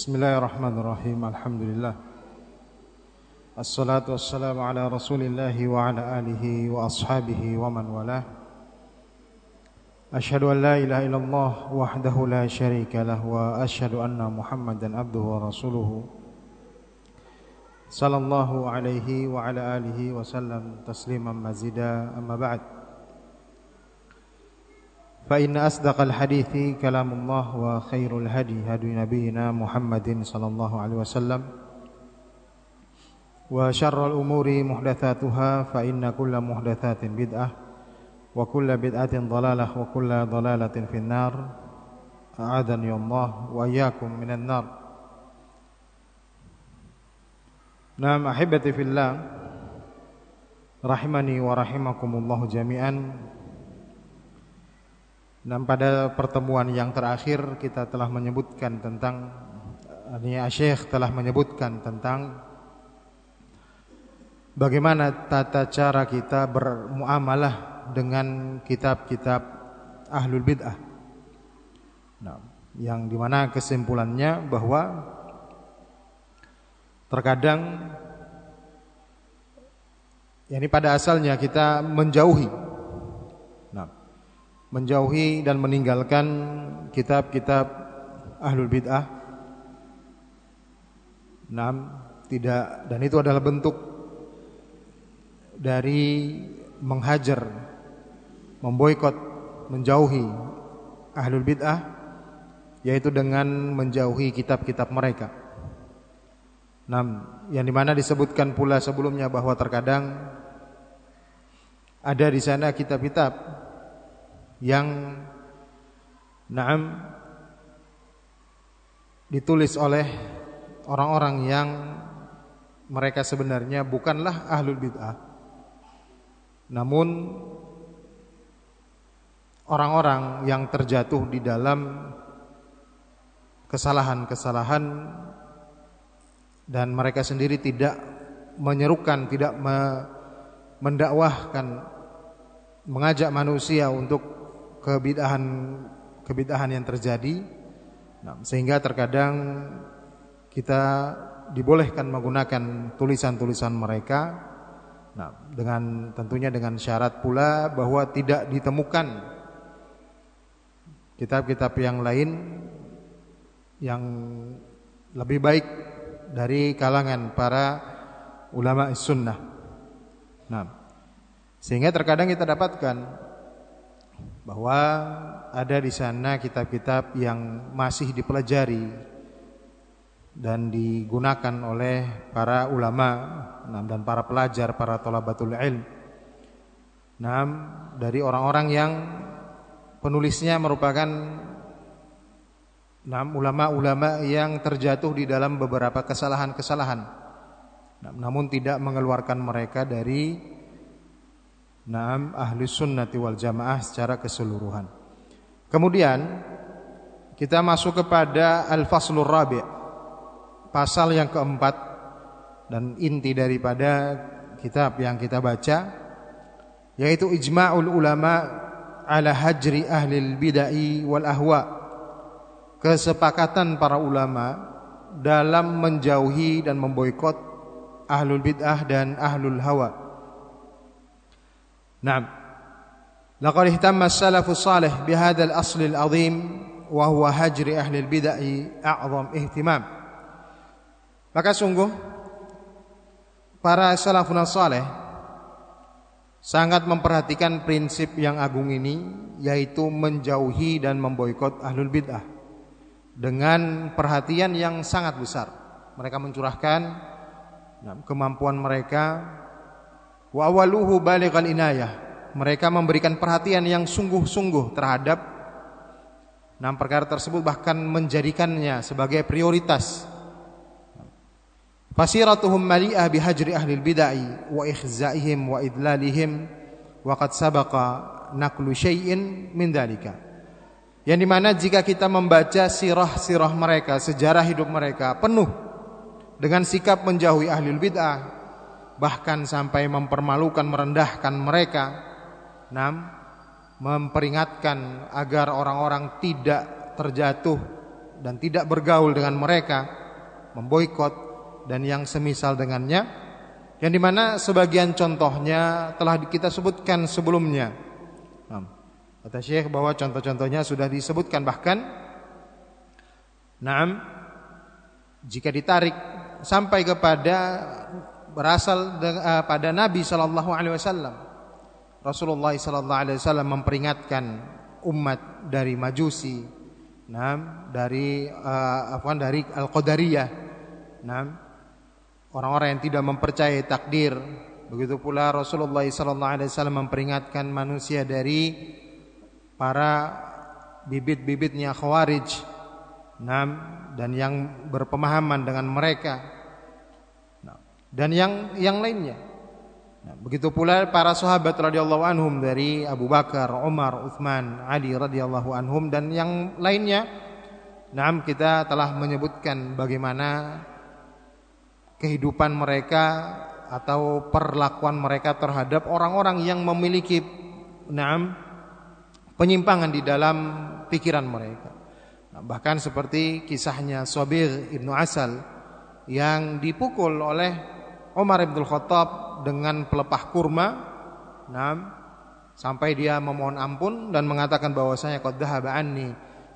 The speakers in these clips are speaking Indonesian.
Bismillahirrahmanirrahim. Alhamdulillah. Assalatu wassalamu ala Rasulillah wa ala alihi wa ashabihi wa man walah. Ashhadu an la ilaha illallah wahdahu la syarika lah wa ashhadu anna Muhammadan abduhu wa rasuluhu. Sallallahu alaihi wa ala alihi wa sallam tasliman mazida amma ba'd. فإن أصدق الحديث كلام الله وخير الهدي هدي نبينا محمد صلى الله عليه وسلم وشر الأمور محدثاتها فإن كل محدثات بدعة وكل بدعة ضلالة وكل ضلالة في النار. أعاذني الله وإياكم من النار. نعم أحبتي في الله رحمني ورحمكم الله جميعا. Dan pada pertemuan yang terakhir kita telah menyebutkan tentang ini Syekh telah menyebutkan tentang bagaimana tata cara kita bermuamalah dengan kitab-kitab ahlul bid'ah. Nah, yang di mana kesimpulannya bahwa terkadang ini pada asalnya kita menjauhi menjauhi dan meninggalkan kitab-kitab ahlul bid'ah. Enam, tidak dan itu adalah bentuk dari menghajar, memboikot, menjauhi ahlul bid'ah yaitu dengan menjauhi kitab-kitab mereka. Enam, yang di mana disebutkan pula sebelumnya bahwa terkadang ada di sana kitab-kitab yang naam ditulis oleh orang-orang yang mereka sebenarnya bukanlah ahlul bid'ah. Namun orang-orang yang terjatuh di dalam kesalahan-kesalahan dan mereka sendiri tidak menyerukan, tidak mendakwahkan mengajak manusia untuk kebid'ahan kebid'ahan yang terjadi nah, sehingga terkadang kita dibolehkan menggunakan tulisan-tulisan mereka nah dengan tentunya dengan syarat pula bahwa tidak ditemukan kitab-kitab yang lain yang lebih baik dari kalangan para ulama sunnah. Nah, sehingga terkadang kita dapatkan bahwa ada di sana kitab-kitab yang masih dipelajari dan digunakan oleh para ulama dan para pelajar, para tolabatul ilm. Nah, dari orang-orang yang penulisnya merupakan ulama-ulama yang terjatuh di dalam beberapa kesalahan-kesalahan. Namun tidak mengeluarkan mereka dari Naam ahli sunnati wal jamaah secara keseluruhan. Kemudian kita masuk kepada al-faslur rabi' pasal yang keempat dan inti daripada kitab yang kita baca yaitu ijma'ul ulama ala hajri ahli bid'ah wal ahwa kesepakatan para ulama dalam menjauhi dan memboikot ahlul bid'ah dan ahlul hawa نعم لقد اهتم السلف الصالح بهذا الأصل العظيم وهو هجر أهل البدع أعظم اهتمام maka sungguh para salafun saleh sangat memperhatikan prinsip yang agung ini yaitu menjauhi dan memboikot ahlul bid'ah dengan perhatian yang sangat besar mereka mencurahkan kemampuan mereka Wa awaluhu inayah. Mereka memberikan perhatian yang sungguh-sungguh terhadap enam perkara tersebut bahkan menjadikannya sebagai prioritas. Fasiratuhum mali'ah bihajri ahli bid'ah wa ikhzaihim wa idlalihim wa qad sabaqa naqlu syai'in min dalika. Yang di mana jika kita membaca sirah-sirah mereka, sejarah hidup mereka penuh dengan sikap menjauhi ahli bid'ah, bahkan sampai mempermalukan merendahkan mereka. Enam memperingatkan agar orang-orang tidak terjatuh dan tidak bergaul dengan mereka, memboikot dan yang semisal dengannya, yang di mana sebagian contohnya telah kita sebutkan sebelumnya. Kata Syekh bahwa contoh-contohnya sudah disebutkan bahkan, Naam, jika ditarik sampai kepada berasal uh, pada Nabi Shallallahu Alaihi Wasallam, Rasulullah Shallallahu Alaihi Wasallam memperingatkan umat dari majusi, nah, dari uh, apa dari al qadariyah, nah, orang-orang yang tidak mempercayai takdir. Begitu pula Rasulullah Sallallahu Alaihi Wasallam memperingatkan manusia dari para bibit-bibitnya khawarij, nah, dan yang berpemahaman dengan mereka, dan yang yang lainnya. Nah, begitu pula para sahabat radhiyallahu anhum dari Abu Bakar, Umar, Uthman, Ali radhiyallahu anhum dan yang lainnya. Nah, kita telah menyebutkan bagaimana kehidupan mereka atau perlakuan mereka terhadap orang-orang yang memiliki nah, penyimpangan di dalam pikiran mereka. Nah, bahkan seperti kisahnya Sobir ibnu Asal yang dipukul oleh Umar ibn Khattab dengan pelepah kurma. Nah, sampai dia memohon ampun dan mengatakan bahwasanya qad dhahaba anni.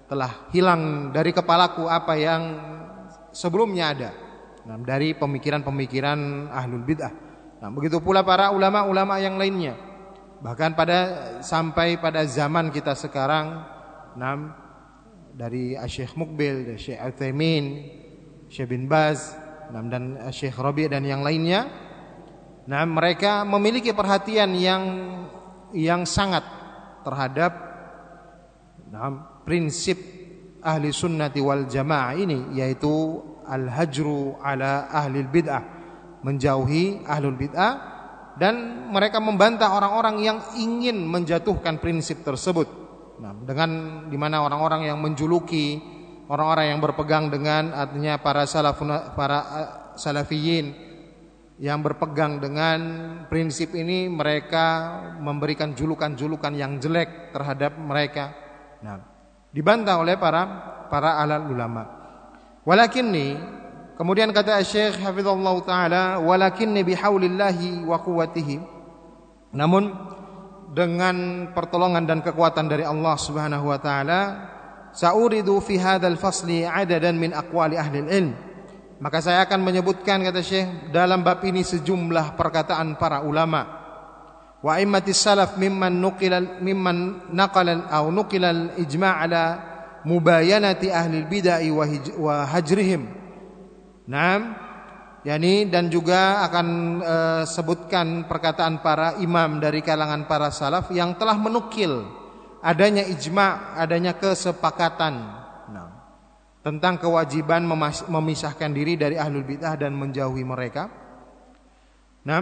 Telah hilang dari kepalaku apa yang sebelumnya ada. Nah, dari pemikiran-pemikiran ahlul bidah. Nah, begitu pula para ulama-ulama yang lainnya. Bahkan pada sampai pada zaman kita sekarang nah, dari Syekh Mukbil, Syekh Utsaimin, Syekh bin Baz, dan Syekh Rabi dan yang lainnya Nah, mereka memiliki perhatian yang yang sangat terhadap nah, prinsip ahli sunnati wal jamaah ini yaitu al-hajru ala ahli bid'ah menjauhi ahlul bid'ah dan mereka membantah orang-orang yang ingin menjatuhkan prinsip tersebut. Nah, dengan di mana orang-orang yang menjuluki orang-orang yang berpegang dengan artinya para salafun para uh, salafiyin yang berpegang dengan prinsip ini mereka memberikan julukan-julukan yang jelek terhadap mereka. Nah, dibantah oleh para para alat ulama. Walakinni kemudian kata Syekh Hafizallahu taala walakinni bihaulillahi wa quwwatihi namun dengan pertolongan dan kekuatan dari Allah Subhanahu wa taala sauridu fi hadzal fasli adadan min aqwali ahli ilm maka saya akan menyebutkan kata Syekh dalam bab ini sejumlah perkataan para ulama. Wa immatis salaf mimman nuqila mimman naqala au nuqila al-ijma' ala mubayanati ahli bid'ah wa hajrihim. Naam. Yani dan juga akan e, sebutkan perkataan para imam dari kalangan para salaf yang telah menukil adanya ijma', adanya kesepakatan tentang kewajiban memisahkan diri dari ahlul bidah dan menjauhi mereka. Nah,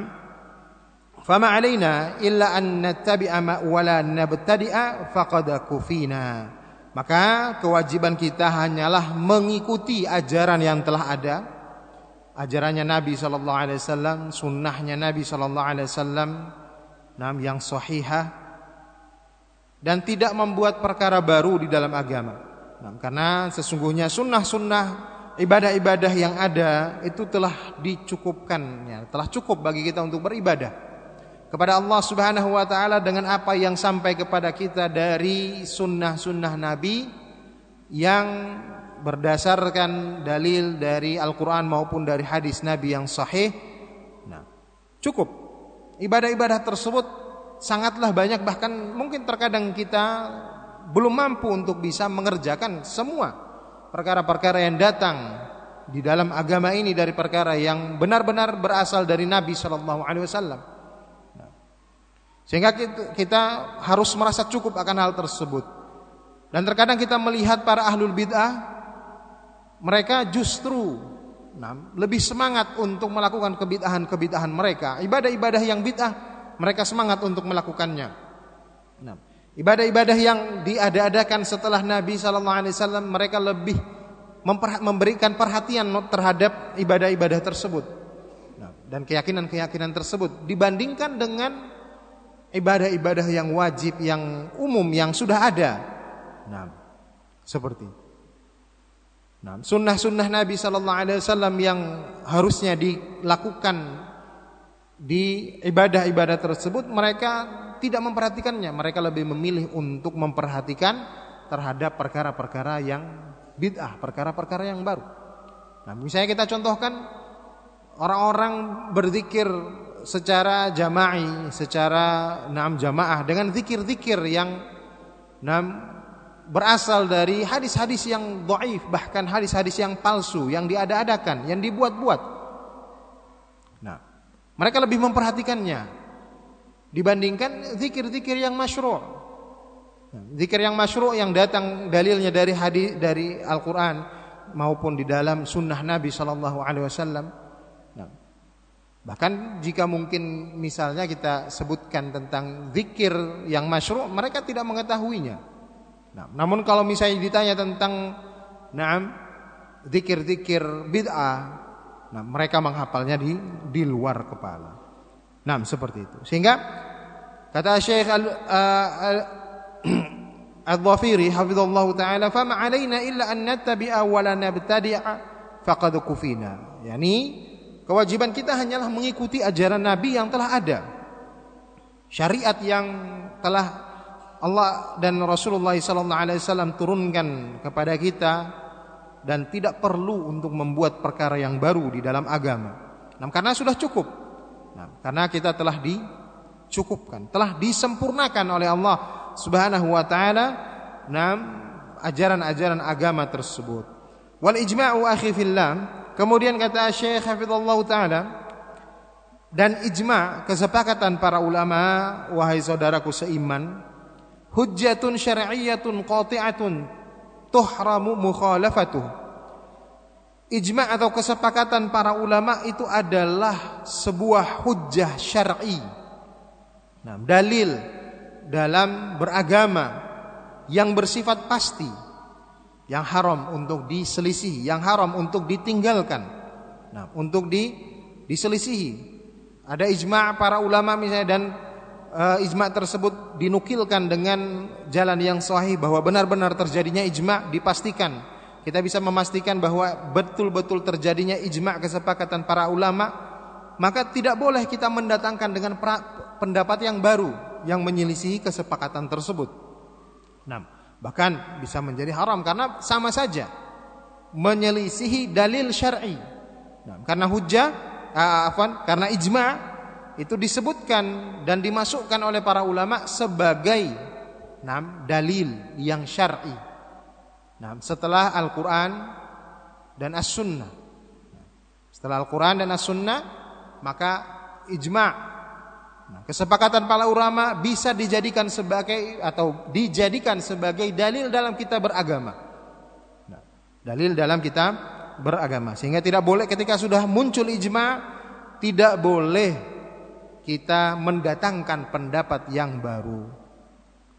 fama alaina illa an nattabi'a ma wala nabtadi'a faqad kufina. Maka kewajiban kita hanyalah mengikuti ajaran yang telah ada, ajarannya Nabi wasallam, sunnahnya Nabi wasallam, nam yang sahihah dan tidak membuat perkara baru di dalam agama. Nah, karena sesungguhnya sunnah-sunnah ibadah-ibadah yang ada itu telah dicukupkan ya, telah cukup bagi kita untuk beribadah kepada Allah Subhanahu wa taala dengan apa yang sampai kepada kita dari sunnah-sunnah Nabi yang berdasarkan dalil dari Al-Qur'an maupun dari hadis Nabi yang sahih. Nah, cukup. Ibadah-ibadah tersebut sangatlah banyak bahkan mungkin terkadang kita belum mampu untuk bisa mengerjakan semua perkara-perkara yang datang di dalam agama ini dari perkara yang benar-benar berasal dari Nabi Shallallahu Alaihi Wasallam. Sehingga kita harus merasa cukup akan hal tersebut. Dan terkadang kita melihat para ahlul bid'ah, mereka justru nah, lebih semangat untuk melakukan kebid'ahan-kebid'ahan mereka. Ibadah-ibadah yang bid'ah, mereka semangat untuk melakukannya. Ibadah-ibadah yang diada-adakan setelah Nabi sallallahu alaihi wasallam mereka lebih memberikan perhatian terhadap ibadah-ibadah tersebut. Dan keyakinan-keyakinan tersebut dibandingkan dengan ibadah-ibadah yang wajib yang umum yang sudah ada. Nah, seperti Nah, sunnah-sunnah Nabi Sallallahu Alaihi Wasallam yang harusnya dilakukan di ibadah-ibadah tersebut mereka tidak memperhatikannya. Mereka lebih memilih untuk memperhatikan terhadap perkara-perkara yang bid'ah, perkara-perkara yang baru. Nah, misalnya kita contohkan orang-orang berzikir secara jama'i, secara enam jamaah dengan zikir-zikir yang enam berasal dari hadis-hadis yang dhaif bahkan hadis-hadis yang palsu yang diada-adakan yang dibuat-buat mereka lebih memperhatikannya dibandingkan zikir-zikir yang masyru' zikir yang masyru' yang datang dalilnya dari hadis dari Al-Qur'an maupun di dalam sunnah Nabi sallallahu alaihi wasallam. Nah, bahkan jika mungkin misalnya kita sebutkan tentang zikir yang masyru' mereka tidak mengetahuinya. Nah, namun kalau misalnya ditanya tentang naam zikir-zikir bid'ah, nah mereka menghafalnya di di luar kepala. Nah, seperti itu. Sehingga kata Syekh Al Al-Dhafiri hafizallahu taala, "Fama 'alaina illa an nattabi'a wa la nabtadi'a faqad kufina." Yani kewajiban kita hanyalah mengikuti ajaran Nabi yang telah ada. Syariat yang telah Allah dan Rasulullah SAW turunkan kepada kita dan tidak perlu untuk membuat perkara yang baru di dalam agama. Nah, karena sudah cukup. Nah, karena kita telah dicukupkan, telah disempurnakan oleh Allah Subhanahu wa taala nah ajaran-ajaran agama tersebut. Wal ijma'u akhi fillah. Kemudian kata Syekh Hafizallah taala dan ijma' kesepakatan para ulama wahai saudaraku seiman hujjatun syar'iyyatun qati'atun tuhramu mukhalafatuh. Ijma' atau kesepakatan para ulama itu adalah sebuah hujjah syar'i. Nah, dalil dalam beragama yang bersifat pasti yang haram untuk diselisihi yang haram untuk ditinggalkan. Nah untuk di diselisihi. Ada ijma' para ulama misalnya dan uh, ijma tersebut dinukilkan dengan jalan yang sahih bahwa benar-benar terjadinya ijma dipastikan. Kita bisa memastikan bahwa betul-betul terjadinya ijma kesepakatan para ulama, maka tidak boleh kita mendatangkan dengan pendapat yang baru yang menyelisihi kesepakatan tersebut. Nah, bahkan bisa menjadi haram karena sama saja menyelisihi dalil syar'i. Nah, karena hujah, uh, karena ijma itu disebutkan dan dimasukkan oleh para ulama sebagai nam dalil yang syar'i. Nah, setelah Al-Qur'an dan As-Sunnah. Setelah Al-Qur'an dan As-Sunnah, maka ijma' nah, kesepakatan para ulama bisa dijadikan sebagai atau dijadikan sebagai dalil dalam kita beragama. Nah, dalil dalam kita beragama. Sehingga tidak boleh ketika sudah muncul ijma' tidak boleh kita mendatangkan pendapat yang baru.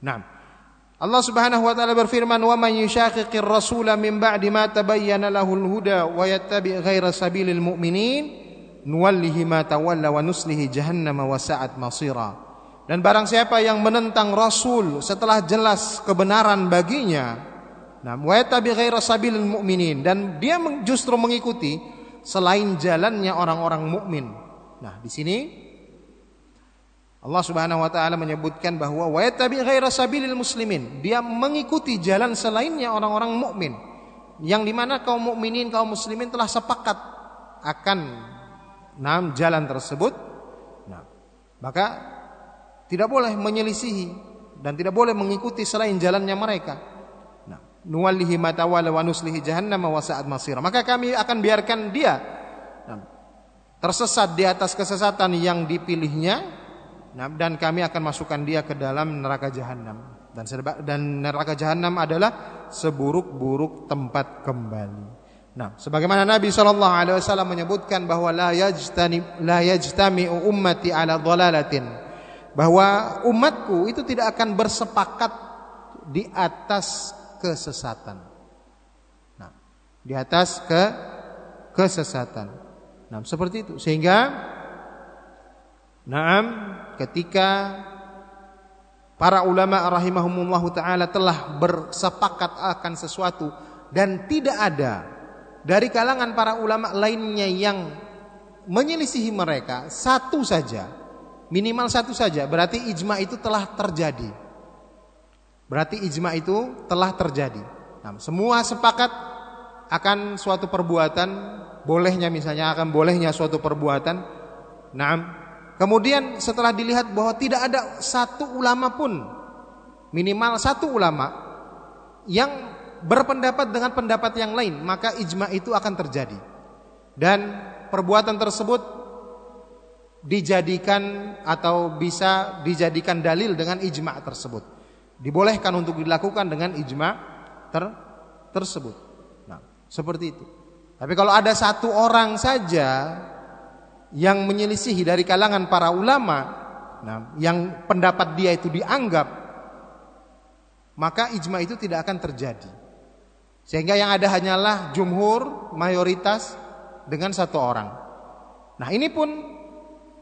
Nah, Allah Subhanahu wa taala berfirman, "Wa man yushaqiqir rasula min ba'di ma tabayyana lahul huda wa yattabi' ghaira sabilil mu'minin, nuwallihi ma tawalla wa nuslihi jahannam wa sa'at masira." Dan barang siapa yang menentang Rasul setelah jelas kebenaran baginya, nah, wa yattabi' ghaira sabilil mu'minin dan dia justru mengikuti selain jalannya orang-orang mukmin. Nah, di sini Allah Subhanahu wa taala menyebutkan bahwa wa yattabi ghaira sabilil muslimin. Dia mengikuti jalan selainnya orang-orang mukmin. Yang di mana kaum mukminin, kaum muslimin telah sepakat akan enam jalan tersebut. Nah, maka tidak boleh menyelisihi dan tidak boleh mengikuti selain jalannya mereka. Nah, nuwallihi ma tawalla wa nuslihi jahannam wa sa'at masira. Maka kami akan biarkan dia nah, tersesat di atas kesesatan yang dipilihnya Nah, dan kami akan masukkan dia ke dalam neraka jahanam. Dan dan neraka jahanam adalah seburuk-buruk tempat kembali. Nah, sebagaimana Nabi sallallahu alaihi wasallam menyebutkan bahwa la yajtani la ummati ala dhalalatin. Bahwa umatku itu tidak akan bersepakat di atas kesesatan. Nah, di atas ke kesesatan. Nah, seperti itu. Sehingga Naam ketika para ulama rahimahumullah taala telah bersepakat akan sesuatu dan tidak ada dari kalangan para ulama lainnya yang menyelisihi mereka satu saja, minimal satu saja, berarti ijma itu telah terjadi. Berarti ijma itu telah terjadi. Nah, semua sepakat akan suatu perbuatan, bolehnya misalnya akan bolehnya suatu perbuatan. Nah, kemudian setelah dilihat bahwa tidak ada satu ulama pun, minimal satu ulama yang berpendapat dengan pendapat yang lain, maka ijma itu akan terjadi. Dan perbuatan tersebut dijadikan atau bisa dijadikan dalil dengan ijma tersebut. Dibolehkan untuk dilakukan dengan ijma ter tersebut. Nah, seperti itu. Tapi kalau ada satu orang saja yang menyelisihi dari kalangan para ulama, nah, yang pendapat dia itu dianggap, maka ijma itu tidak akan terjadi. Sehingga yang ada hanyalah jumhur, mayoritas dengan satu orang. Nah ini pun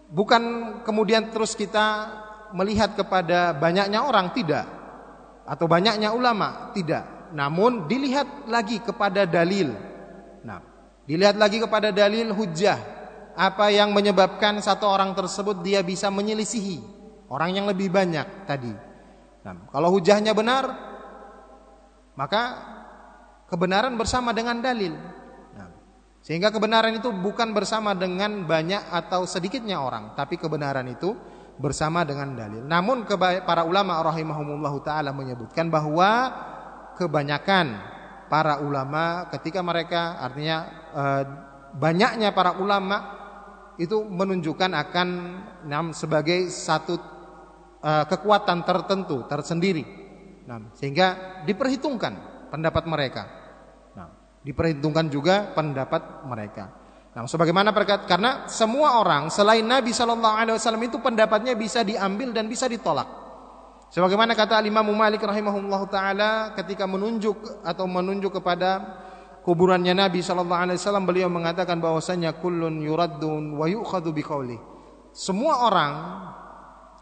bukan kemudian terus kita melihat kepada banyaknya orang, tidak. Atau banyaknya ulama, tidak. Namun dilihat lagi kepada dalil. Nah, dilihat lagi kepada dalil hujah. Apa yang menyebabkan satu orang tersebut dia bisa menyelisihi orang yang lebih banyak tadi. Nah, kalau hujahnya benar, maka kebenaran bersama dengan dalil. Nah, sehingga kebenaran itu bukan bersama dengan banyak atau sedikitnya orang, tapi kebenaran itu bersama dengan dalil. Namun para ulama rahimahumullah taala menyebutkan bahwa kebanyakan para ulama ketika mereka artinya eh, banyaknya para ulama itu menunjukkan akan nam sebagai satu eh, kekuatan tertentu tersendiri. Nah, sehingga diperhitungkan pendapat mereka. Diperhitungkan juga pendapat mereka. Nah, sebagaimana perkat karena semua orang selain Nabi Shallallahu Alaihi Wasallam itu pendapatnya bisa diambil dan bisa ditolak. Sebagaimana kata Imam Malik rahimahullah taala ketika menunjuk atau menunjuk kepada kuburannya Nabi Shallallahu Alaihi Wasallam beliau mengatakan bahwasanya kullun yuraddun wa yu'khadhu biqauli. Semua orang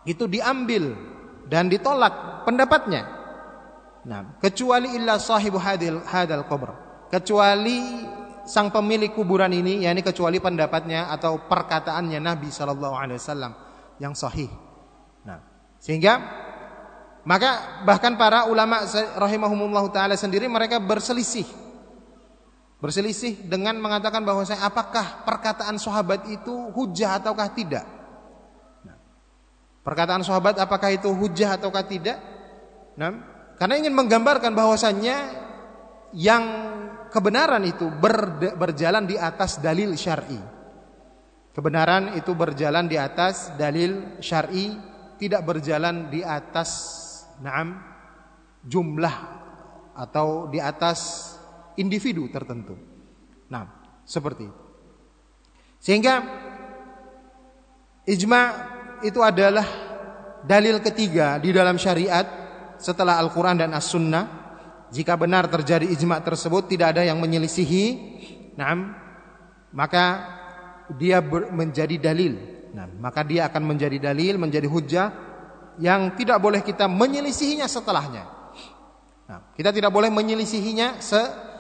itu diambil dan ditolak pendapatnya. Nah, kecuali illa sahibu hadil hadal qabr kecuali sang pemilik kuburan ini yakni kecuali pendapatnya atau perkataannya Nabi sallallahu alaihi wasallam yang sahih. Nah, sehingga maka bahkan para ulama rahimahumullah taala sendiri mereka berselisih berselisih dengan mengatakan bahwa saya apakah perkataan sahabat itu hujah ataukah tidak. Nah, perkataan sahabat apakah itu hujah ataukah tidak? Nah, karena ingin menggambarkan bahwasannya yang kebenaran itu berjalan di atas dalil syar'i. Kebenaran itu berjalan di atas dalil syar'i, tidak berjalan di atas naam jumlah atau di atas individu tertentu. Nah, seperti itu. Sehingga ijma itu adalah dalil ketiga di dalam syariat setelah Al-Qur'an dan As-Sunnah jika benar terjadi ijma tersebut tidak ada yang menyelisihi, nah, maka dia menjadi dalil. Nah, maka dia akan menjadi dalil, menjadi hujah yang tidak boleh kita menyelisihinya setelahnya. Nah, kita tidak boleh menyelisihinya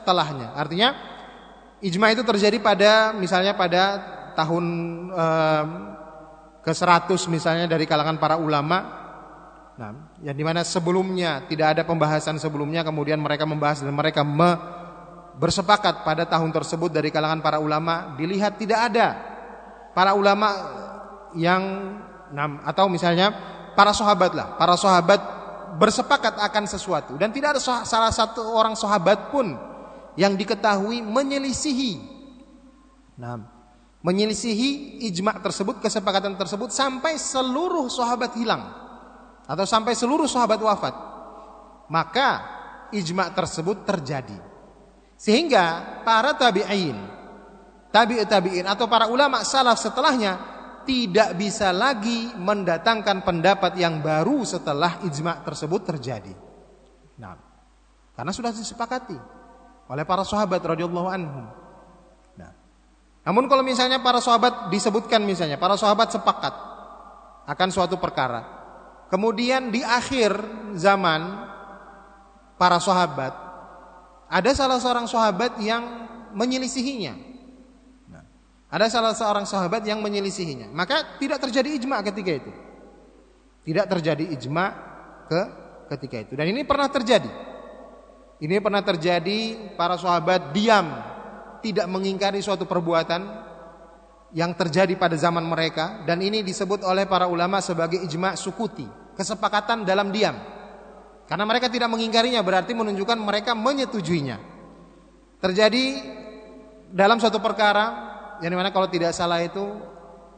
setelahnya. Artinya ijma itu terjadi pada misalnya pada tahun eh, ke-100 misalnya dari kalangan para ulama Nah, yang di mana sebelumnya tidak ada pembahasan sebelumnya, kemudian mereka membahas dan mereka me, bersepakat pada tahun tersebut dari kalangan para ulama, dilihat tidak ada para ulama yang atau misalnya para sahabat lah, para sahabat bersepakat akan sesuatu dan tidak ada salah satu orang sahabat pun yang diketahui menyelisihi. Nah, menyelisihi ijma tersebut, kesepakatan tersebut sampai seluruh sahabat hilang atau sampai seluruh sahabat wafat, maka ijma tersebut terjadi. Sehingga para tabi'in, tabi'ut tabi'in atau para ulama salaf setelahnya tidak bisa lagi mendatangkan pendapat yang baru setelah ijma tersebut terjadi. Nah, karena sudah disepakati oleh para sahabat radhiyallahu anhum. Nah, namun kalau misalnya para sahabat disebutkan misalnya para sahabat sepakat akan suatu perkara, Kemudian di akhir zaman para sahabat ada salah seorang sahabat yang menyelisihinya. Nah, ada salah seorang sahabat yang menyelisihinya. Maka tidak terjadi ijma ketika itu. Tidak terjadi ijma ke ketika itu. Dan ini pernah terjadi. Ini pernah terjadi para sahabat diam tidak mengingkari suatu perbuatan yang terjadi pada zaman mereka dan ini disebut oleh para ulama sebagai ijma sukuti, kesepakatan dalam diam. Karena mereka tidak mengingkarinya berarti menunjukkan mereka menyetujuinya. Terjadi dalam suatu perkara yang di mana kalau tidak salah itu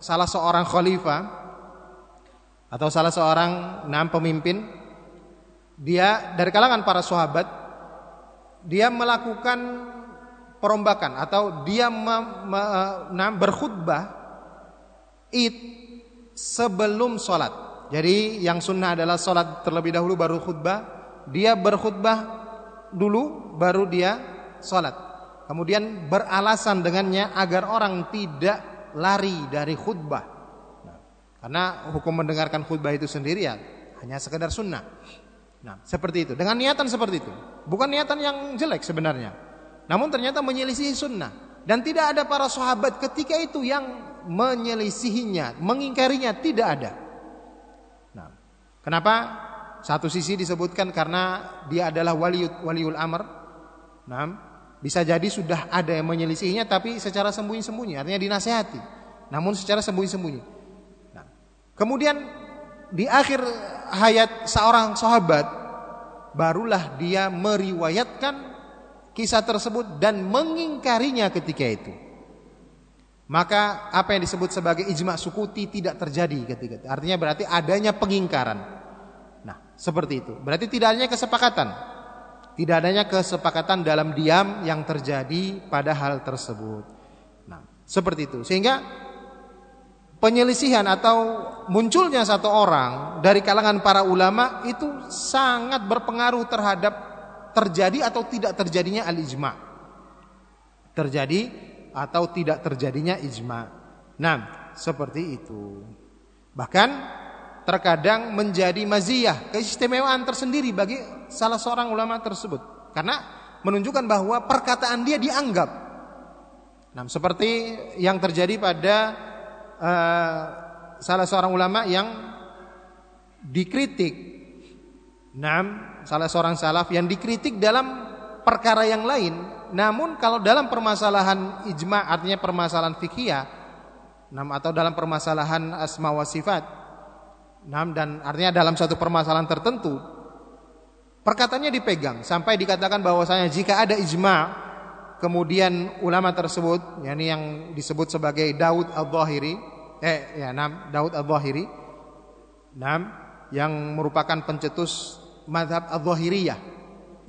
salah seorang khalifah atau salah seorang enam pemimpin dia dari kalangan para sahabat dia melakukan perombakan atau dia nah, berkhutbah id sebelum sholat. Jadi yang sunnah adalah sholat terlebih dahulu baru khutbah. Dia berkhutbah dulu baru dia sholat. Kemudian beralasan dengannya agar orang tidak lari dari khutbah. Nah, karena hukum mendengarkan khutbah itu sendiri ya hanya sekedar sunnah. Nah, seperti itu. Dengan niatan seperti itu. Bukan niatan yang jelek sebenarnya. Namun ternyata menyelisihi sunnah. Dan tidak ada para sahabat ketika itu yang menyelisihinya, mengingkarinya, tidak ada. Nah, kenapa? Satu sisi disebutkan karena dia adalah waliul, waliul amr. Nah, bisa jadi sudah ada yang menyelisihinya tapi secara sembunyi-sembunyi, artinya dinasehati. Namun secara sembunyi-sembunyi. Nah, kemudian di akhir hayat seorang sahabat barulah dia meriwayatkan kisah tersebut dan mengingkarinya ketika itu. Maka apa yang disebut sebagai ijma sukuti tidak terjadi ketika itu. Artinya berarti adanya pengingkaran. Nah, seperti itu. Berarti tidak adanya kesepakatan. Tidak adanya kesepakatan dalam diam yang terjadi pada hal tersebut. Nah, seperti itu. Sehingga penyelisihan atau munculnya satu orang dari kalangan para ulama itu sangat berpengaruh terhadap terjadi atau tidak terjadinya al-ijma. Terjadi atau tidak terjadinya ijma. Nah, seperti itu. Bahkan terkadang menjadi maziyah, keistimewaan tersendiri bagi salah seorang ulama tersebut. Karena menunjukkan bahwa perkataan dia dianggap. Nah, seperti yang terjadi pada uh, salah seorang ulama yang dikritik. Nam, salah seorang salaf yang dikritik dalam perkara yang lain. Namun kalau dalam permasalahan ijma artinya permasalahan fikih nam atau dalam permasalahan asma wa sifat. Dan artinya dalam satu permasalahan tertentu perkataannya dipegang sampai dikatakan bahwasanya jika ada ijma kemudian ulama tersebut yakni yang disebut sebagai Daud Al-Zahiri eh ya nam Daud Al-Zahiri. Nam yang merupakan pencetus mazhab Al-Zahiriyah.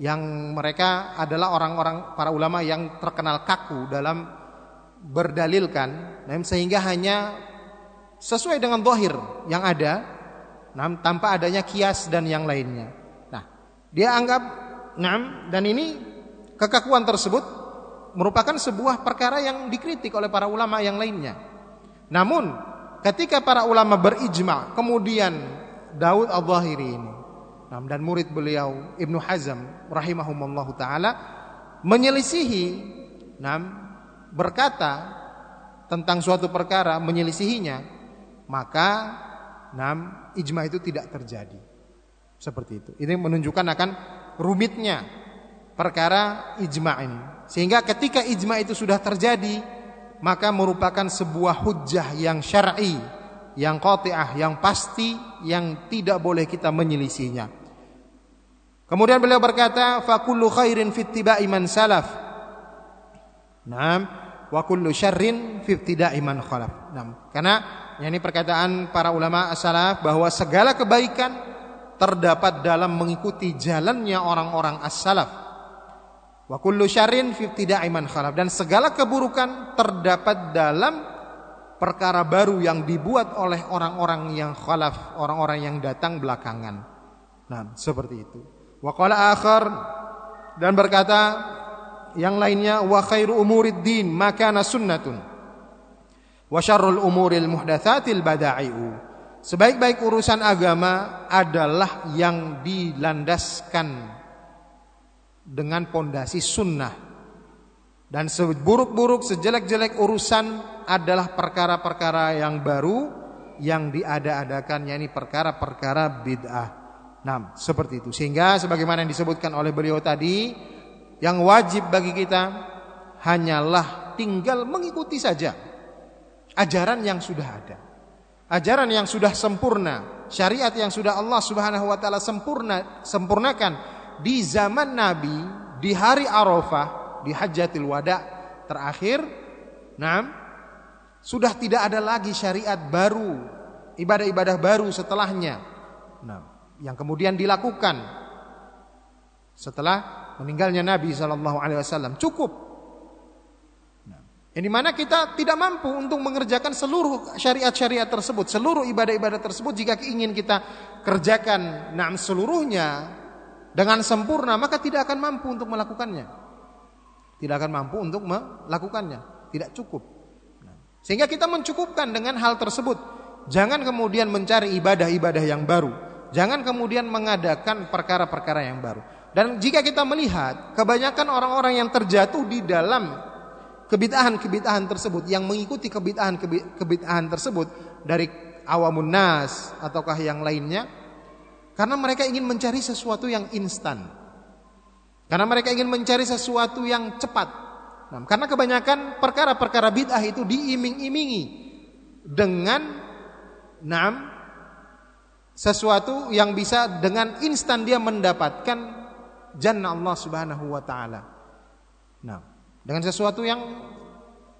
Yang mereka adalah orang-orang para ulama yang terkenal kaku dalam berdalilkan. Nam sehingga hanya sesuai dengan zahir yang ada nam tanpa adanya kias dan yang lainnya. Nah dia anggap nam dan ini kekakuan tersebut merupakan sebuah perkara yang dikritik oleh para ulama yang lainnya. Namun ketika para ulama berijma, kemudian Daud Al-Zahiri ini dan murid beliau Ibnu Hazm rahimahumullah taala menyelisihi berkata tentang suatu perkara menyelisihinya maka nam ijma itu tidak terjadi. Seperti itu. Ini menunjukkan akan rumitnya perkara ijma ini. Sehingga ketika ijma itu sudah terjadi, maka merupakan sebuah hujjah yang syar'i, yang qati'ah, yang pasti, yang tidak boleh kita menyelisihinya. Kemudian beliau berkata, "Fa kullu khairin fi ittiba'i man salaf." Naam, wa kullu syarrin fi ibtida'i man khalaf. Naam, karena ini perkataan para ulama as-salaf bahwa segala kebaikan terdapat dalam mengikuti jalannya orang-orang as-salaf Wa kullu syarrin fi ibtida'i man khalaf dan segala keburukan terdapat dalam perkara baru yang dibuat oleh orang-orang yang khalaf, orang-orang yang datang belakangan. Nah, seperti itu. Wa qala akhar dan berkata yang lainnya wa khairu umurid din maka sunnatun. Wa syarrul umuril muhdatsatil bada'i'u. Sebaik-baik urusan agama adalah yang dilandaskan dengan pondasi sunnah Dan seburuk-buruk, sejelek-jelek urusan adalah perkara-perkara yang baru yang diada-adakan yakni perkara-perkara bid'ah. Nah, seperti itu. Sehingga sebagaimana yang disebutkan oleh beliau tadi, yang wajib bagi kita hanyalah tinggal mengikuti saja ajaran yang sudah ada. Ajaran yang sudah sempurna, syariat yang sudah Allah Subhanahu wa taala sempurna sempurnakan di zaman Nabi di hari Arafah di Hajjatul Wada terakhir, nah, sudah tidak ada lagi syariat baru, ibadah-ibadah baru setelahnya. Nah, yang kemudian dilakukan setelah meninggalnya Nabi Shallallahu Alaihi Wasallam cukup. Nah, yang di mana kita tidak mampu untuk mengerjakan seluruh syariat-syariat tersebut, seluruh ibadah-ibadah tersebut jika ingin kita kerjakan nam seluruhnya dengan sempurna maka tidak akan mampu untuk melakukannya tidak akan mampu untuk melakukannya, tidak cukup. Nah, sehingga kita mencukupkan dengan hal tersebut. Jangan kemudian mencari ibadah-ibadah yang baru. Jangan kemudian mengadakan perkara-perkara yang baru. Dan jika kita melihat kebanyakan orang-orang yang terjatuh di dalam kebitahan-kebitahan tersebut yang mengikuti kebitahan-kebitahan tersebut dari awamun nas ataukah yang lainnya karena mereka ingin mencari sesuatu yang instan. Karena mereka ingin mencari sesuatu yang cepat. Nah, karena kebanyakan perkara-perkara bid'ah itu diiming-imingi dengan enam sesuatu yang bisa dengan instan dia mendapatkan jannah Allah Subhanahu wa taala. Nah, dengan sesuatu yang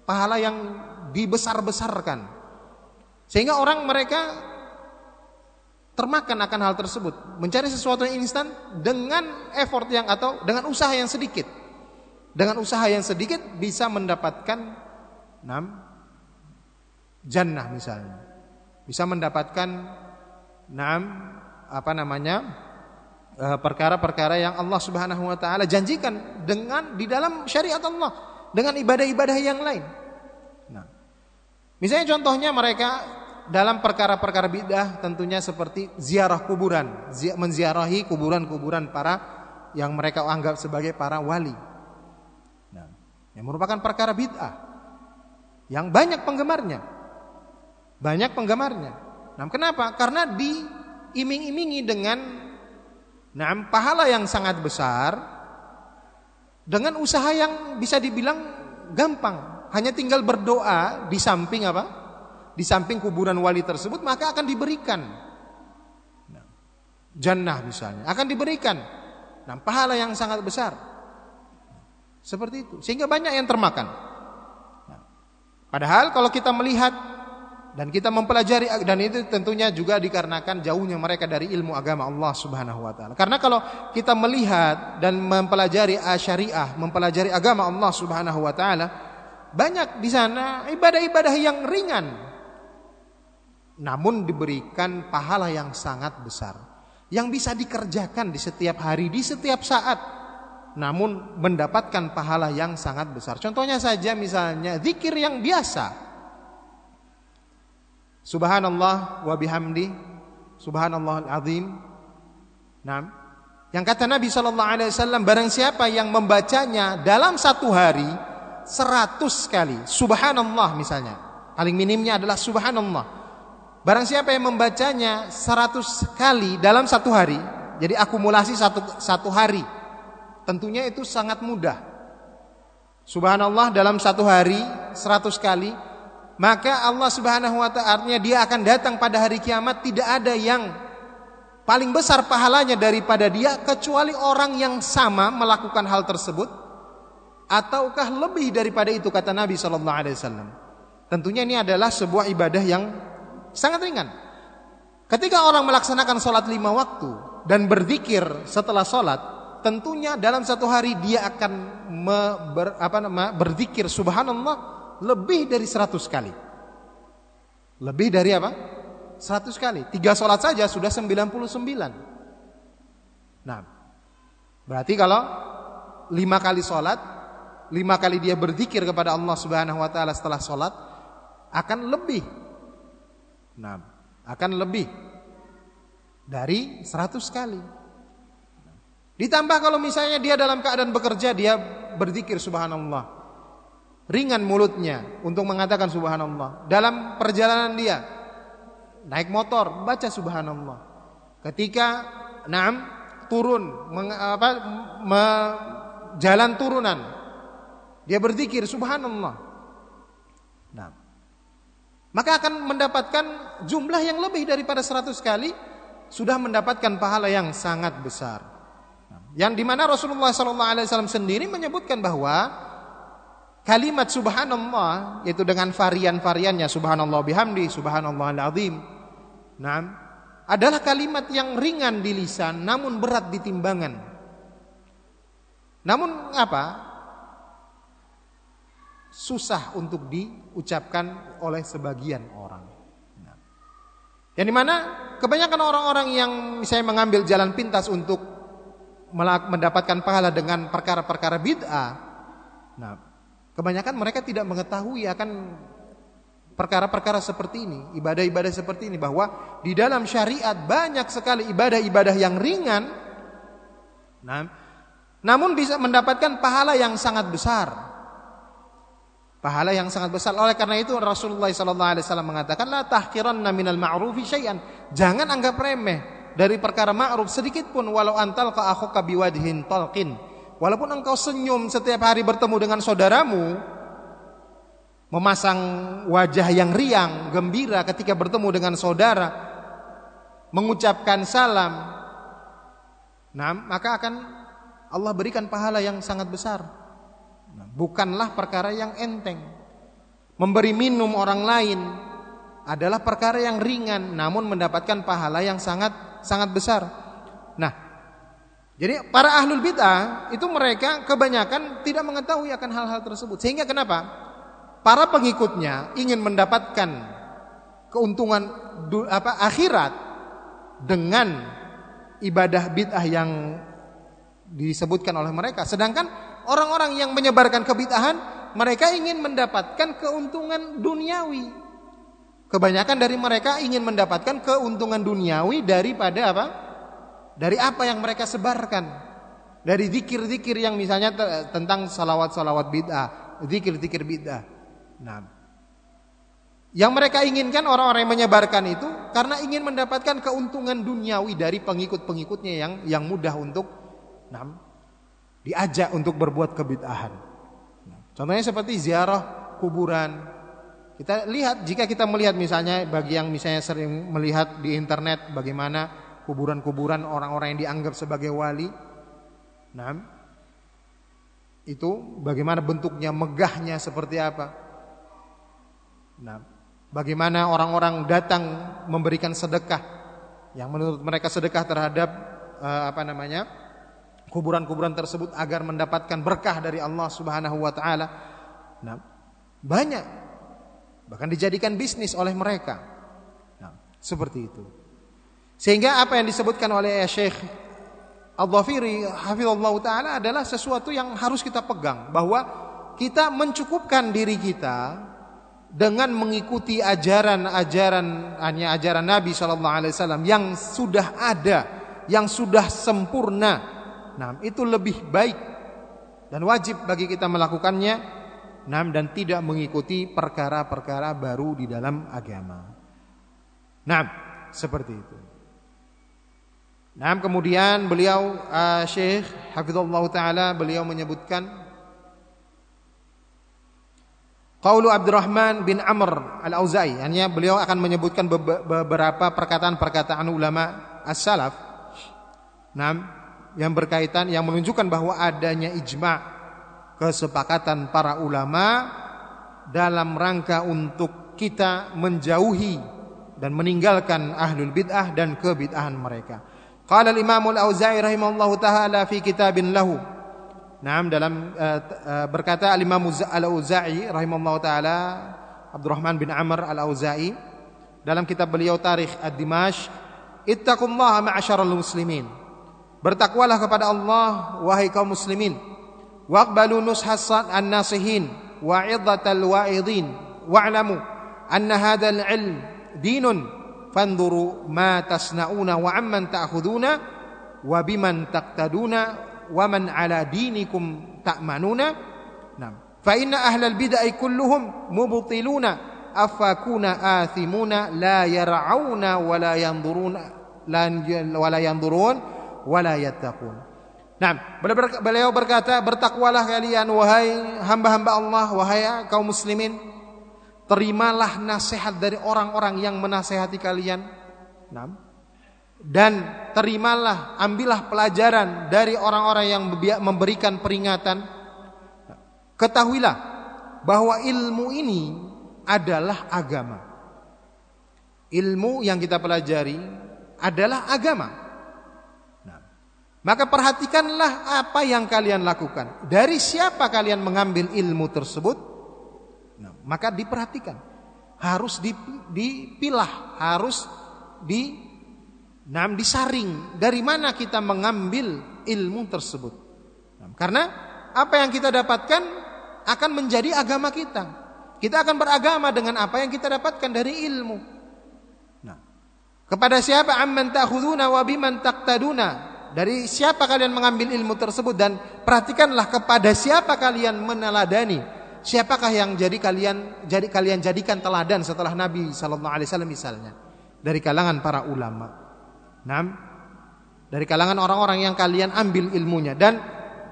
pahala yang dibesar-besarkan. Sehingga orang mereka termakan akan hal tersebut, mencari sesuatu yang instan dengan effort yang atau dengan usaha yang sedikit. Dengan usaha yang sedikit bisa mendapatkan enam jannah misalnya. Bisa mendapatkan enam apa namanya? Eh, perkara-perkara yang Allah Subhanahu wa taala janjikan dengan di dalam syariat Allah dengan ibadah-ibadah yang lain. Nah, misalnya contohnya mereka dalam perkara-perkara bidah tentunya seperti ziarah kuburan, menziarahi kuburan-kuburan para yang mereka anggap sebagai para wali. Nah, yang merupakan perkara bid'ah yang banyak penggemarnya. Banyak penggemarnya. Nah, kenapa? Karena diiming-imingi dengan nah, pahala yang sangat besar dengan usaha yang bisa dibilang gampang. Hanya tinggal berdoa di samping apa? Di samping kuburan wali tersebut maka akan diberikan. Nah, jannah misalnya akan diberikan. Nah, pahala yang sangat besar. Seperti itu sehingga banyak yang termakan. Nah, padahal kalau kita melihat dan kita mempelajari dan itu tentunya juga dikarenakan jauhnya mereka dari ilmu agama Allah Subhanahu wa taala. Karena kalau kita melihat dan mempelajari syariah, mempelajari agama Allah Subhanahu wa taala, banyak di sana ibadah-ibadah yang ringan namun diberikan pahala yang sangat besar yang bisa dikerjakan di setiap hari, di setiap saat, namun mendapatkan pahala yang sangat besar. Contohnya saja misalnya zikir yang biasa. Subhanallah wa bihamdi, subhanallah azim. Nah, yang kata Nabi sallallahu alaihi wasallam barang siapa yang membacanya dalam satu hari seratus kali, subhanallah misalnya. Paling minimnya adalah subhanallah Barang siapa yang membacanya 100 kali dalam satu hari, jadi akumulasi satu, satu hari, tentunya itu sangat mudah. Subhanallah dalam satu hari 100 kali, maka Allah Subhanahu wa taala dia akan datang pada hari kiamat tidak ada yang paling besar pahalanya daripada dia kecuali orang yang sama melakukan hal tersebut ataukah lebih daripada itu kata Nabi wasallam. Tentunya ini adalah sebuah ibadah yang Sangat ringan. Ketika orang melaksanakan sholat lima waktu dan berzikir setelah sholat, tentunya dalam satu hari dia akan ber, apa nama, berzikir subhanallah lebih dari seratus kali. Lebih dari apa? Seratus kali. Tiga sholat saja sudah sembilan puluh sembilan. Nah, berarti kalau lima kali sholat, lima kali dia berzikir kepada Allah Subhanahu Wa Taala setelah sholat, akan lebih Nah, akan lebih dari 100 kali. Ditambah kalau misalnya dia dalam keadaan bekerja dia berzikir subhanallah. ringan mulutnya untuk mengatakan subhanallah. Dalam perjalanan dia naik motor baca subhanallah. Ketika naam turun meng, apa me, jalan turunan dia berzikir subhanallah. Maka akan mendapatkan jumlah yang lebih daripada 100 kali sudah mendapatkan pahala yang sangat besar. Yang di mana Rasulullah SAW sendiri menyebutkan bahwa kalimat subhanallah yaitu dengan varian-variannya subhanallah bihamdi, subhanallah al-azim. Nah, adalah kalimat yang ringan di lisan namun berat di timbangan. Namun apa? Susah untuk diucapkan oleh sebagian orang. Nah. Yang di mana kebanyakan orang-orang yang misalnya mengambil jalan pintas untuk mendapatkan pahala dengan perkara-perkara bid'ah. Nah, kebanyakan mereka tidak mengetahui akan perkara-perkara seperti ini, ibadah-ibadah seperti ini bahwa di dalam syariat banyak sekali ibadah-ibadah yang ringan. Nah, namun bisa mendapatkan pahala yang sangat besar. Pahala yang sangat besar. Oleh karena itu Rasulullah sallallahu alaihi wasallam mengatakan la tahqiranna minal ma'rufi syai'an. Jangan anggap remeh dari perkara ma'ruf sedikit pun walau antal ka akhuka biwajhin talqin. Walaupun engkau senyum setiap hari bertemu dengan saudaramu, memasang wajah yang riang, gembira ketika bertemu dengan saudara, mengucapkan salam, nah, maka akan Allah berikan pahala yang sangat besar. Bukanlah perkara yang enteng. Memberi minum orang lain adalah perkara yang ringan namun mendapatkan pahala yang sangat sangat besar. Nah, jadi para ahlul bid'ah itu mereka kebanyakan tidak mengetahui akan hal-hal tersebut. Sehingga kenapa? Para pengikutnya ingin mendapatkan keuntungan apa akhirat dengan ibadah bid'ah yang disebutkan oleh mereka. Sedangkan orang-orang yang menyebarkan kebid'ahan mereka ingin mendapatkan keuntungan duniawi. Kebanyakan dari mereka ingin mendapatkan keuntungan duniawi daripada apa? Dari apa yang mereka sebarkan. Dari zikir-zikir yang misalnya tentang salawat-salawat bid'ah, zikir-zikir bid'ah. Nah, yang mereka inginkan orang-orang yang menyebarkan itu karena ingin mendapatkan keuntungan duniawi dari pengikut-pengikutnya yang yang mudah untuk nah, diajak untuk berbuat kebid'ahan. Contohnya seperti ziarah kuburan, kita lihat jika kita melihat misalnya bagi yang misalnya sering melihat di internet bagaimana kuburan-kuburan orang-orang yang dianggap sebagai wali. Nah, itu bagaimana bentuknya megahnya seperti apa. Nah, bagaimana orang-orang datang memberikan sedekah yang menurut mereka sedekah terhadap uh, apa namanya? Kuburan-kuburan tersebut agar mendapatkan berkah dari Allah Subhanahu wa taala. Nah, banyak Bahkan dijadikan bisnis oleh mereka. Nah, seperti itu. Sehingga apa yang disebutkan oleh Syekh Al-Dhafiri hafizallahu taala adalah sesuatu yang harus kita pegang bahwa kita mencukupkan diri kita dengan mengikuti ajaran-ajaran hanya ajaran Nabi sallallahu alaihi wasallam yang sudah ada, yang sudah sempurna. Nah, itu lebih baik dan wajib bagi kita melakukannya Nam dan tidak mengikuti perkara-perkara baru di dalam agama. Nah, seperti itu. Nah, kemudian beliau uh, Syekh Hafizullah Taala beliau menyebutkan Qaulu Abdurrahman bin Amr Al-Auza'i, hanya beliau akan menyebutkan beberapa perkataan-perkataan ulama as-salaf. Nah, yang berkaitan yang menunjukkan bahwa adanya ijma' kesepakatan para ulama dalam rangka untuk kita menjauhi dan meninggalkan ahlul bid'ah dan kebid'ahan mereka. Qala al-Imam al-Auza'i rahimahullahu taala fi kitabin lahu. Naam dalam uh, uh, berkata al-Imam al-Auza'i rahimahullahu taala Abdurrahman bin Amr al-Auza'i dalam kitab beliau Tarikh ad-Dimash, "Ittaqullaha ma'asyaral muslimin." Bertakwalah kepada Allah wahai kaum muslimin واقبلوا نصح الناصحين وعظة الواعظين واعلموا أن هذا العلم دين فانظروا ما تصنعون وعمن تأخذون وبمن تقتدون ومن على دينكم تأمنون نعم Fa inna ahlal bid'ah kulluhum mubtiluna afakuna athimuna la yar'auna wa la yanzuruna wa la yanzurun wa la yattaqun. Nah, beliau berkata, bertakwalah kalian wahai hamba-hamba Allah, wahai kaum muslimin, terimalah nasihat dari orang-orang yang menasehati kalian. Nah, dan terimalah, ambillah pelajaran dari orang-orang yang memberikan peringatan. Ketahuilah bahwa ilmu ini adalah agama. Ilmu yang kita pelajari adalah agama. Maka perhatikanlah apa yang kalian lakukan. Dari siapa kalian mengambil ilmu tersebut? Nah, maka diperhatikan. Harus dipilah, harus di nah, disaring. Dari mana kita mengambil ilmu tersebut? Nah, karena apa yang kita dapatkan akan menjadi agama kita. Kita akan beragama dengan apa yang kita dapatkan dari ilmu. Nah, kepada siapa amman ta'khuduna wa biman taqtaduna? Dari siapa kalian mengambil ilmu tersebut dan perhatikanlah kepada siapa kalian meneladani? Siapakah yang jadi kalian jadi kalian jadikan teladan setelah Nabi sallallahu alaihi wasallam misalnya? Dari kalangan para ulama. Nah, dari kalangan orang-orang yang kalian ambil ilmunya dan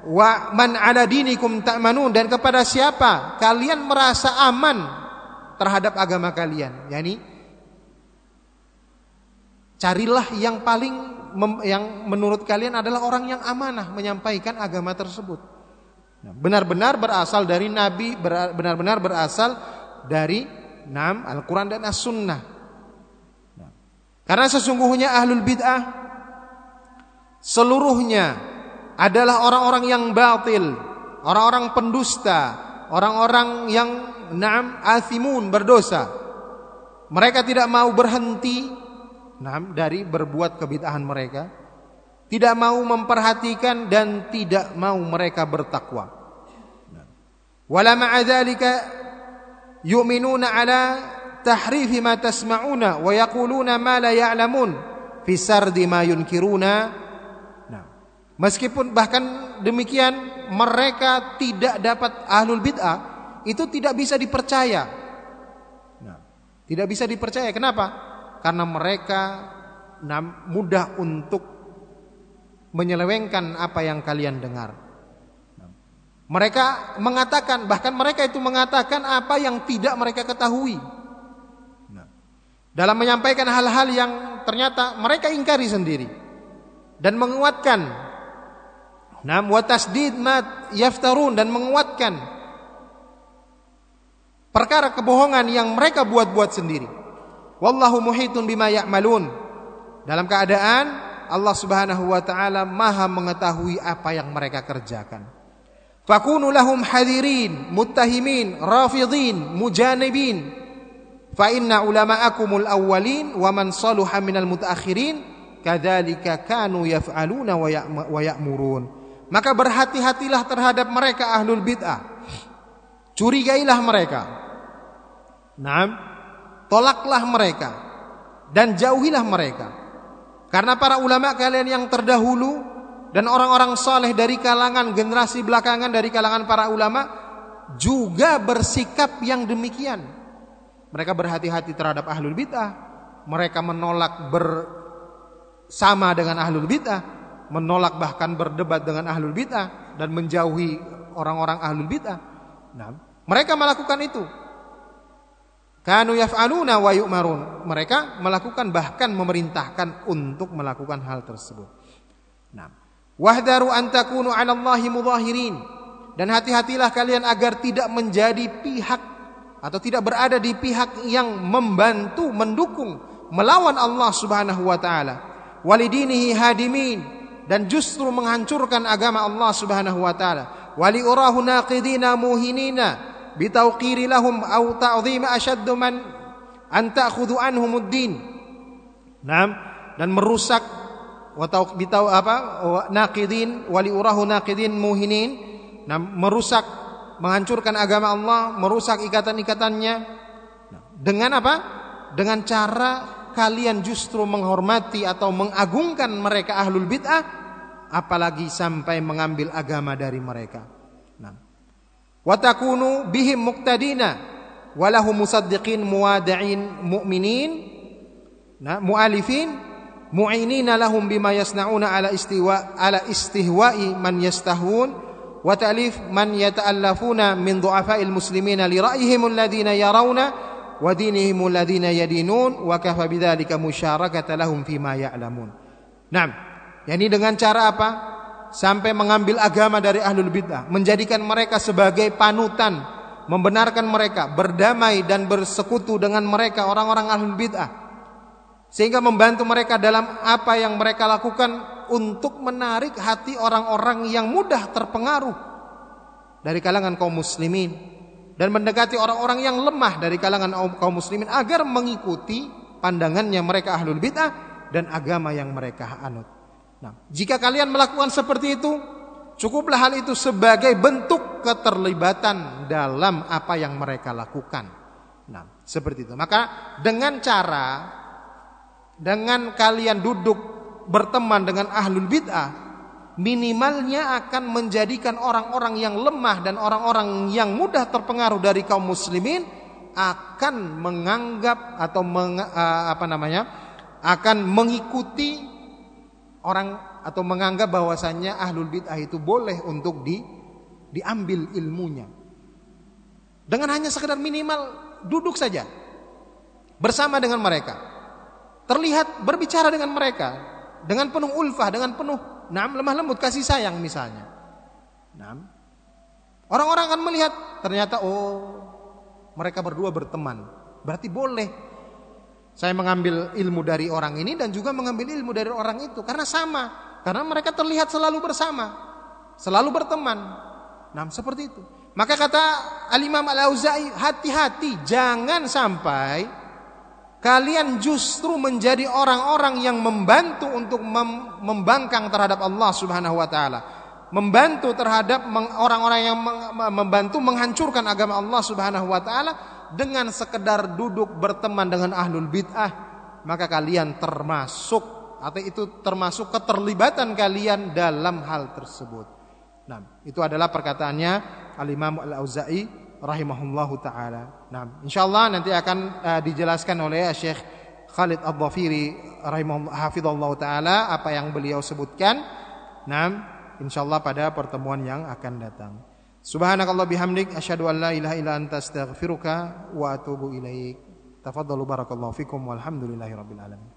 wa man ala dinikum ta'manun dan kepada siapa kalian merasa aman terhadap agama kalian yakni carilah yang paling yang menurut kalian adalah orang yang amanah menyampaikan agama tersebut benar-benar berasal dari nabi benar-benar berasal dari nam Al-Qur'an dan As-Sunnah nah, karena sesungguhnya ahlul bid'ah seluruhnya adalah orang-orang yang batil, orang-orang pendusta, orang-orang yang naam athimun berdosa. Mereka tidak mau berhenti naam dari berbuat kebid'ahan mereka, tidak mau memperhatikan dan tidak mau mereka bertakwa. Wala ma'a dzalika yu'minuna ala tahrifi ma tasma'una wa yaquluna ma la ya'lamun fi sardi ma yunkiruna Meskipun bahkan demikian mereka tidak dapat ahlul bid'ah itu tidak bisa dipercaya. Nah, tidak bisa dipercaya. Kenapa? Karena mereka mudah untuk menyelewengkan apa yang kalian dengar. Mereka mengatakan, bahkan mereka itu mengatakan apa yang tidak mereka ketahui. Nah, dalam menyampaikan hal-hal yang ternyata mereka ingkari sendiri dan menguatkan Nam wa tasdid ma yaftarun dan menguatkan perkara kebohongan yang mereka buat-buat sendiri. Wallahu muhitun bima ya'malun. Dalam keadaan Allah Subhanahu wa taala Maha mengetahui apa yang mereka kerjakan. Fakunu lahum hadirin, muttahimin, rafidin, mujanibin. Fa inna ulama'akumul awwalin wa man saluha minal mutaakhirin kadzalika kanu yaf'aluna wa ya'murun. Maka berhati-hatilah terhadap mereka ahlul bid'ah. Curigailah mereka. Nah, tolaklah mereka dan jauhilah mereka. Karena para ulama kalian yang terdahulu dan orang-orang soleh dari kalangan generasi belakangan dari kalangan para ulama juga bersikap yang demikian. Mereka berhati-hati terhadap ahlul bid'ah. Mereka menolak bersama dengan ahlul bid'ah menolak bahkan berdebat dengan ahlul bid'ah dan menjauhi orang-orang ahlul bid'ah. Nah, mereka melakukan itu. Kanu yaf'aluna wa yu'marun. Mereka melakukan bahkan memerintahkan untuk melakukan hal tersebut. Nah, wahdaru an takunu 'ala Allahi mudhahirin. Dan hati-hatilah kalian agar tidak menjadi pihak atau tidak berada di pihak yang membantu, mendukung, melawan Allah Subhanahu wa taala. Walidinihi hadimin dan justru menghancurkan agama Allah Subhanahu wa taala. Wali urahu naqidina muhinina bitauqiri lahum aw ta'dhima ashaddu man an ta'khudhu anhum ad-din. Naam dan merusak watau bitau apa naqidin wali urahu naqidin muhinin nah, merusak menghancurkan agama Allah merusak ikatan-ikatannya dengan apa dengan cara kalian justru menghormati atau mengagungkan mereka ahlul bid'ah apalagi sampai mengambil agama dari mereka. Nah, wa takunu bihim muqtadina wa lahum musaddiqin muwadi'in mu'minin nah mu'alifin mu'inina lahum bima yasna'una ala istiwa ala istihwa'i man yastahun wa ta'lif man yata'allafuna min du'afa'il muslimina li ra'yihim alladhina yarawna wa dinihim alladhina yadinun wa kafa bidzalika musyarakata lahum fima ya'lamun. Naam. Yani dengan cara apa? Sampai mengambil agama dari ahlul bid'ah, menjadikan mereka sebagai panutan, membenarkan mereka, berdamai dan bersekutu dengan mereka orang-orang ahlul bid'ah. Sehingga membantu mereka dalam apa yang mereka lakukan untuk menarik hati orang-orang yang mudah terpengaruh dari kalangan kaum muslimin dan mendekati orang-orang yang lemah dari kalangan kaum muslimin agar mengikuti pandangannya mereka ahlul bid'ah dan agama yang mereka anut. Nah, jika kalian melakukan seperti itu, cukuplah hal itu sebagai bentuk keterlibatan dalam apa yang mereka lakukan. Nah, seperti itu. Maka dengan cara dengan kalian duduk berteman dengan ahlul bid'ah, minimalnya akan menjadikan orang-orang yang lemah dan orang-orang yang mudah terpengaruh dari kaum muslimin akan menganggap atau meng, uh, apa namanya? akan mengikuti orang atau menganggap bahwasannya ahlul bid'ah itu boleh untuk di diambil ilmunya. Dengan hanya sekedar minimal duduk saja bersama dengan mereka. Terlihat berbicara dengan mereka dengan penuh ulfah, dengan penuh nam lemah lembut kasih sayang misalnya. Nam. Orang-orang akan melihat ternyata oh mereka berdua berteman. Berarti boleh saya mengambil ilmu dari orang ini dan juga mengambil ilmu dari orang itu karena sama, karena mereka terlihat selalu bersama, selalu berteman. Nah, seperti itu. Maka kata Al-Imam Al-Auza'i, hati-hati jangan sampai kalian justru menjadi orang-orang yang membantu untuk mem membangkang terhadap Allah Subhanahu wa taala. Membantu terhadap orang-orang yang membantu menghancurkan agama Allah Subhanahu wa taala dengan sekedar duduk berteman dengan ahlul bid'ah maka kalian termasuk atau itu termasuk keterlibatan kalian dalam hal tersebut. Nah, itu adalah perkataannya Al-Imam Al-Auza'i rahimahullahu taala. Nah, insyaallah nanti akan uh, dijelaskan oleh Syekh Khalid Ad-Dhafiri rahimahullahu taala apa yang beliau sebutkan. Nah, insyaallah pada pertemuan yang akan datang. Subhanakallah bihamdik asyhadu an la ilaha illa anta astaghfiruka wa atubu ilaik. Tafadhalu barakallahu fikum walhamdulillahi rabbil alamin.